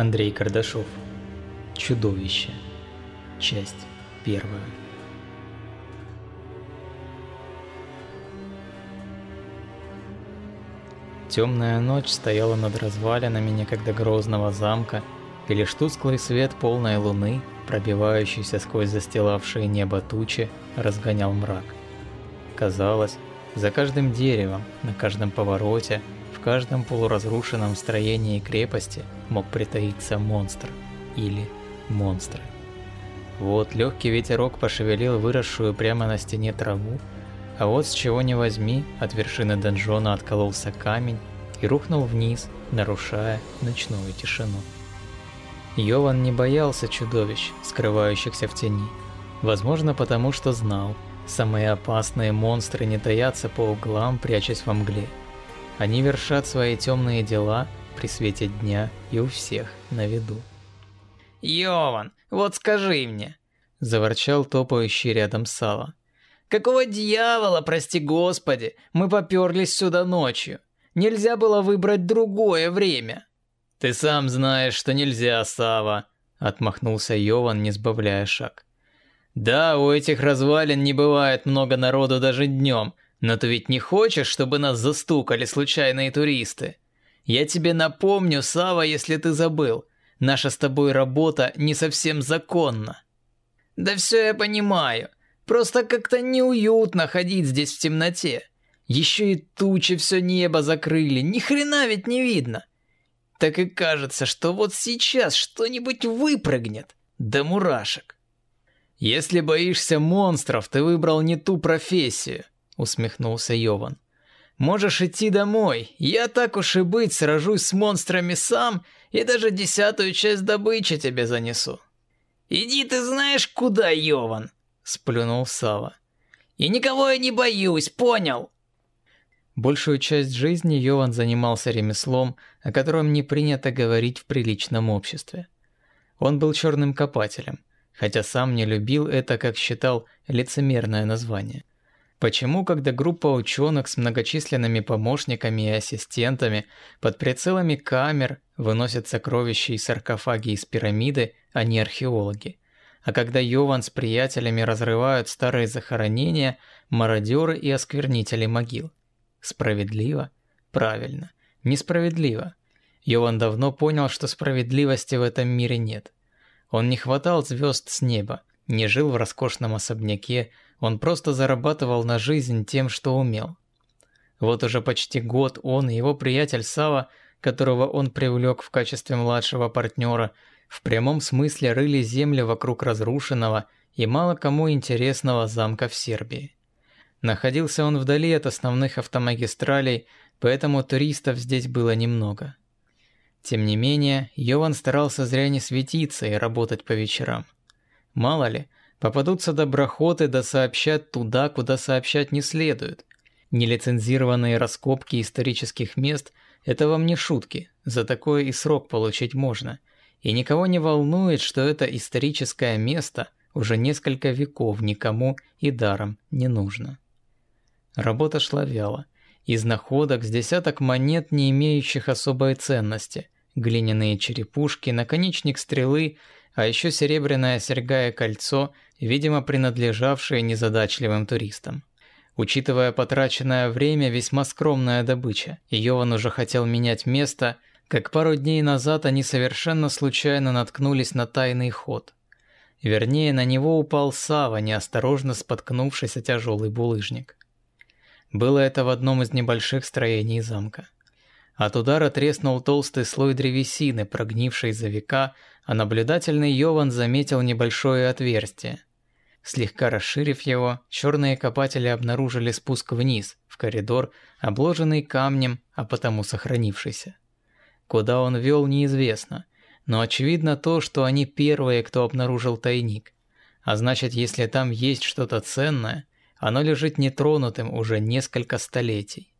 Андрей Кардашов. Чудовище. Часть первая. Темная ночь стояла над развалинами некогда грозного замка, и лишь тусклый свет полной луны, пробивающийся сквозь застилавшие небо тучи, разгонял мрак. Казалось, за каждым деревом, на каждом повороте, в каждом полуразрушенном строении крепости мог притаиться монстр или монстры. Вот легкий ветерок пошевелил выросшую прямо на стене траву, а вот с чего ни возьми, от вершины донжона откололся камень и рухнул вниз, нарушая ночную тишину. Йован не боялся чудовищ, скрывающихся в тени. Возможно, потому что знал, самые опасные монстры не таятся по углам, прячась во мгле. Они вершат свои темные дела при свете дня и у всех на виду. «Йован, вот скажи мне!» – заворчал топающий рядом Сава. Какого дьявола, прости господи, мы попёрлись сюда ночью? Нельзя было выбрать другое время. Ты сам знаешь, что нельзя, Сава, отмахнулся Йован, не сбавляя шаг. Да, у этих развалин не бывает много народу даже днем, но ты ведь не хочешь, чтобы нас застукали случайные туристы? Я тебе напомню, Сава, если ты забыл, наша с тобой работа не совсем законна. Да все я понимаю. Просто как-то неуютно ходить здесь в темноте. Еще и тучи все небо закрыли, ни хрена ведь не видно. Так и кажется, что вот сейчас что-нибудь выпрыгнет. Да мурашек. Если боишься монстров, ты выбрал не ту профессию, усмехнулся Йован. Можешь идти домой. Я так уж и быть сражусь с монстрами сам и даже десятую часть добычи тебе занесу. Иди ты знаешь куда, Йован сплюнул Сава. И никого я не боюсь, понял? Большую часть жизни Йован занимался ремеслом, о котором не принято говорить в приличном обществе. Он был черным копателем, хотя сам не любил это, как считал, лицемерное название. Почему, когда группа ученых с многочисленными помощниками и ассистентами под прицелами камер выносят сокровища и саркофаги из пирамиды, а не археологи? А когда Йован с приятелями разрывают старые захоронения, мародеры и осквернители могил. Справедливо? Правильно. Несправедливо. Йован давно понял, что справедливости в этом мире нет. Он не хватал звезд с неба, не жил в роскошном особняке, он просто зарабатывал на жизнь тем, что умел. Вот уже почти год он и его приятель Сава, которого он привлек в качестве младшего партнера, в прямом смысле рыли земли вокруг разрушенного и мало кому интересного замка в Сербии. Находился он вдали от основных автомагистралей, поэтому туристов здесь было немного. Тем не менее, Йован старался зря не светиться и работать по вечерам. Мало ли, попадутся доброходы да сообщат туда, куда сообщать не следует. Нелицензированные раскопки исторических мест – это вам не шутки, за такое и срок получить можно – и никого не волнует, что это историческое место уже несколько веков никому и даром не нужно. Работа шла вяло. Из находок с десяток монет, не имеющих особой ценности, глиняные черепушки, наконечник стрелы, а еще серебряное серьга и кольцо, видимо, принадлежавшие незадачливым туристам. Учитывая потраченное время, весьма скромная добыча, Йован уже хотел менять место – как пару дней назад они совершенно случайно наткнулись на тайный ход. Вернее, на него упал Сава, неосторожно споткнувшись о тяжелый булыжник. Было это в одном из небольших строений замка. От удара треснул толстый слой древесины, прогнивший за века, а наблюдательный Йован заметил небольшое отверстие. Слегка расширив его, черные копатели обнаружили спуск вниз, в коридор, обложенный камнем, а потому сохранившийся. Куда он вел, неизвестно, но очевидно то, что они первые, кто обнаружил тайник. А значит, если там есть что-то ценное, оно лежит нетронутым уже несколько столетий.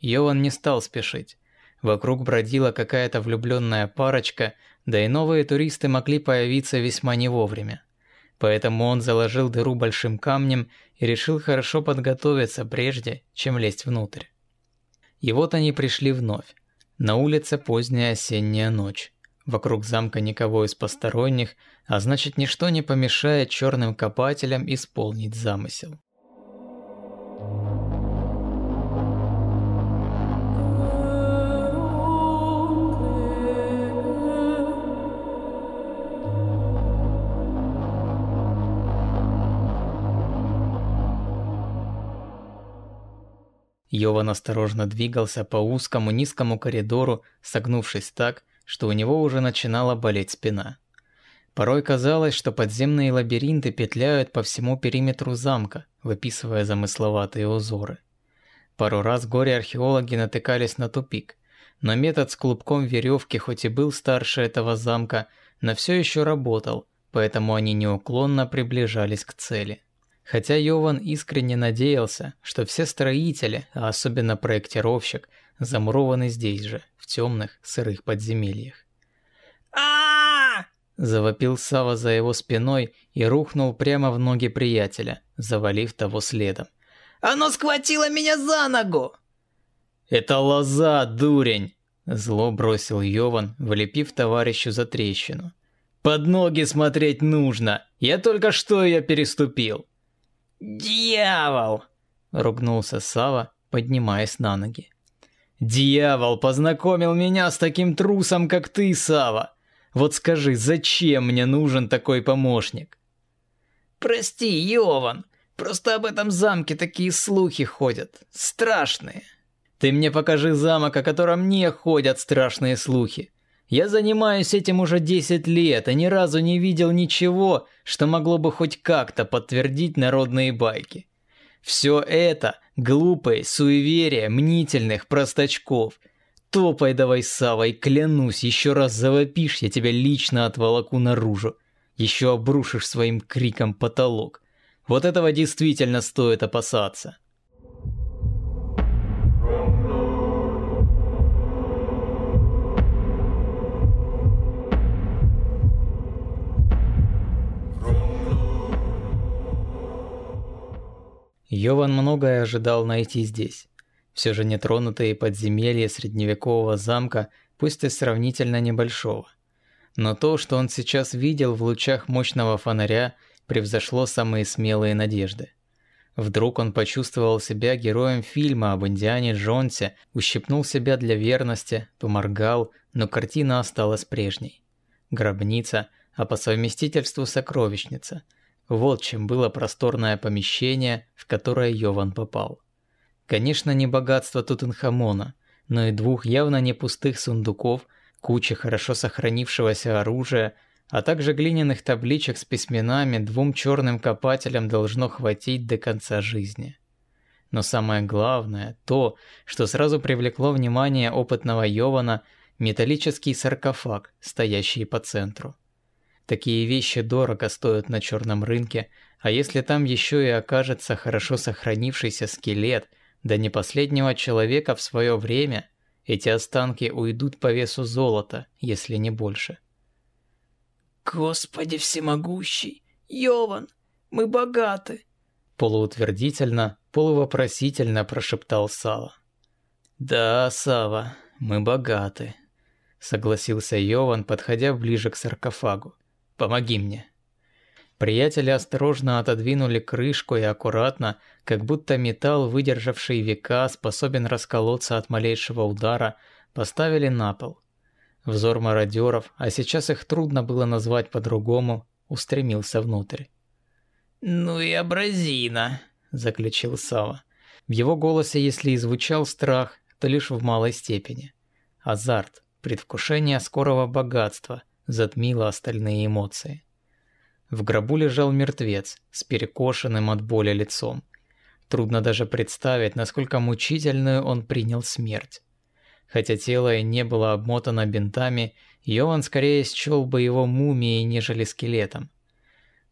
Йован не стал спешить. Вокруг бродила какая-то влюбленная парочка, да и новые туристы могли появиться весьма не вовремя. Поэтому он заложил дыру большим камнем и решил хорошо подготовиться прежде, чем лезть внутрь. И вот они пришли вновь. На улице поздняя осенняя ночь. Вокруг замка никого из посторонних, а значит ничто не помешает черным копателям исполнить замысел. Йован осторожно двигался по узкому низкому коридору, согнувшись так, что у него уже начинала болеть спина. Порой казалось, что подземные лабиринты петляют по всему периметру замка, выписывая замысловатые узоры. Пару раз горе-археологи натыкались на тупик, но метод с клубком веревки хоть и был старше этого замка, но все еще работал, поэтому они неуклонно приближались к цели. Хотя Йован искренне надеялся, что все строители, а особенно проектировщик, замурованы здесь же, в темных, сырых подземельях. Завопил Сава за его спиной и рухнул прямо в ноги приятеля, завалив того следом. «Оно схватило меня за ногу!» «Это лоза, дурень!» Зло бросил Йован, влепив товарищу за трещину. «Под ноги смотреть нужно! Я только что ее переступил!» «Дьявол!» – ругнулся Сава, поднимаясь на ноги. «Дьявол познакомил меня с таким трусом, как ты, Сава! Вот скажи, зачем мне нужен такой помощник?» «Прости, Йован, просто об этом замке такие слухи ходят, страшные». «Ты мне покажи замок, о котором не ходят страшные слухи. Я занимаюсь этим уже 10 лет и ни разу не видел ничего, что могло бы хоть как-то подтвердить народные байки. Все это глупые суеверия мнительных простачков. Топай давай, Сава, и клянусь, еще раз завопишь, я тебя лично отволоку наружу. Еще обрушишь своим криком потолок. Вот этого действительно стоит опасаться. Йован многое ожидал найти здесь. Все же нетронутые подземелья средневекового замка, пусть и сравнительно небольшого. Но то, что он сейчас видел в лучах мощного фонаря, превзошло самые смелые надежды. Вдруг он почувствовал себя героем фильма об Индиане Джонсе, ущипнул себя для верности, поморгал, но картина осталась прежней. Гробница, а по совместительству сокровищница – вот чем было просторное помещение, в которое Йован попал. Конечно, не богатство Тутанхамона, но и двух явно не пустых сундуков, куча хорошо сохранившегося оружия, а также глиняных табличек с письменами двум черным копателям должно хватить до конца жизни. Но самое главное, то, что сразу привлекло внимание опытного Йована, металлический саркофаг, стоящий по центру. Такие вещи дорого стоят на черном рынке, а если там еще и окажется хорошо сохранившийся скелет, да не последнего человека в свое время, эти останки уйдут по весу золота, если не больше. «Господи всемогущий! Йован, мы богаты!» Полуутвердительно, полувопросительно прошептал Сава. «Да, Сава, мы богаты», — согласился Йован, подходя ближе к саркофагу. Помоги мне». Приятели осторожно отодвинули крышку и аккуратно, как будто металл, выдержавший века, способен расколоться от малейшего удара, поставили на пол. Взор мародеров, а сейчас их трудно было назвать по-другому, устремился внутрь. «Ну и образина», – заключил Сава. В его голосе, если и звучал страх, то лишь в малой степени. Азарт, предвкушение скорого богатства, затмило остальные эмоции. В гробу лежал мертвец с перекошенным от боли лицом. Трудно даже представить, насколько мучительную он принял смерть. Хотя тело и не было обмотано бинтами, Йован скорее счел бы его мумией, нежели скелетом.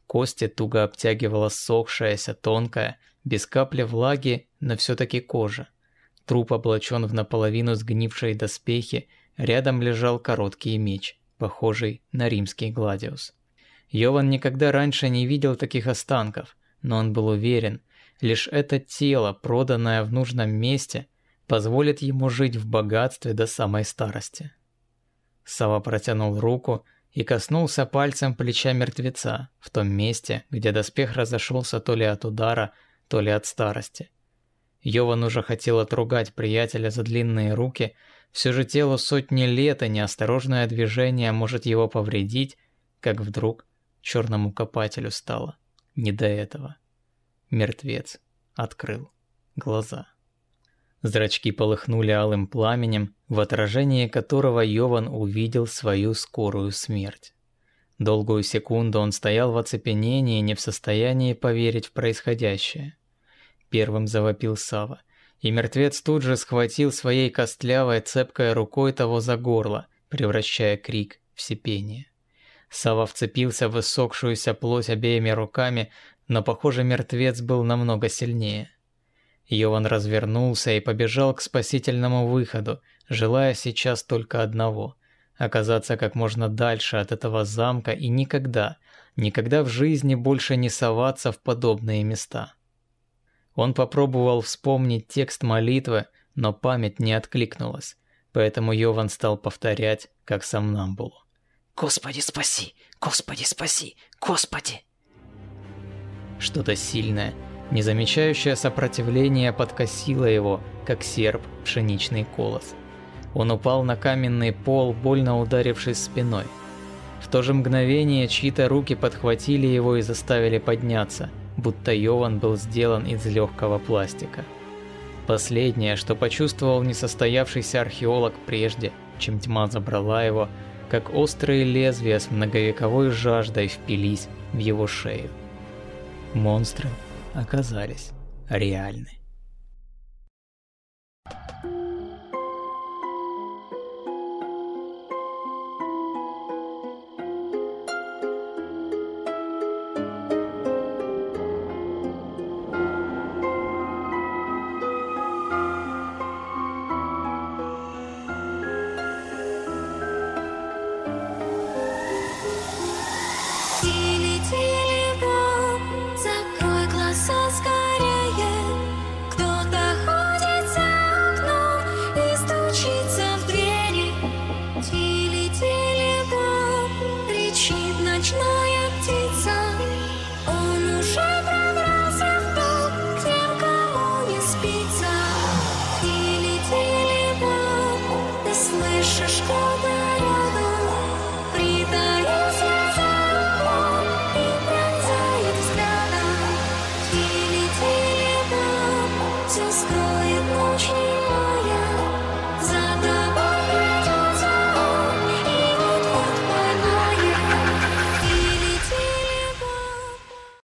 Кости туго обтягивала сохшаяся, тонкая, без капли влаги, но все-таки кожа. Труп облачен в наполовину сгнившие доспехи, рядом лежал короткий меч похожий на римский гладиус. Йован никогда раньше не видел таких останков, но он был уверен, лишь это тело, проданное в нужном месте, позволит ему жить в богатстве до самой старости. Сава протянул руку и коснулся пальцем плеча мертвеца в том месте, где доспех разошелся то ли от удара, то ли от старости. Йован уже хотел отругать приятеля за длинные руки, все же телу сотни лет и неосторожное движение может его повредить, как вдруг черному копателю стало не до этого. Мертвец открыл глаза. Зрачки полыхнули алым пламенем, в отражении которого Йован увидел свою скорую смерть. Долгую секунду он стоял в оцепенении, не в состоянии поверить в происходящее. Первым завопил Сава, и мертвец тут же схватил своей костлявой цепкой рукой того за горло, превращая крик в сипение. Сава вцепился в иссохшуюся плоть обеими руками, но, похоже, мертвец был намного сильнее. Йован развернулся и побежал к спасительному выходу, желая сейчас только одного – оказаться как можно дальше от этого замка и никогда, никогда в жизни больше не соваться в подобные места. Он попробовал вспомнить текст молитвы, но память не откликнулась, поэтому Йован стал повторять, как сам Намбулу. «Господи, спаси! Господи, спаси! Господи!» Что-то сильное – не замечающая сопротивления подкосила его, как серп пшеничный колос. Он упал на каменный пол, больно ударившись спиной. В то же мгновение чьи-то руки подхватили его и заставили подняться, будто Йован был сделан из легкого пластика. Последнее, что почувствовал несостоявшийся археолог прежде, чем тьма забрала его, как острые лезвия с многовековой жаждой впились в его шею. Монстры оказались реальны.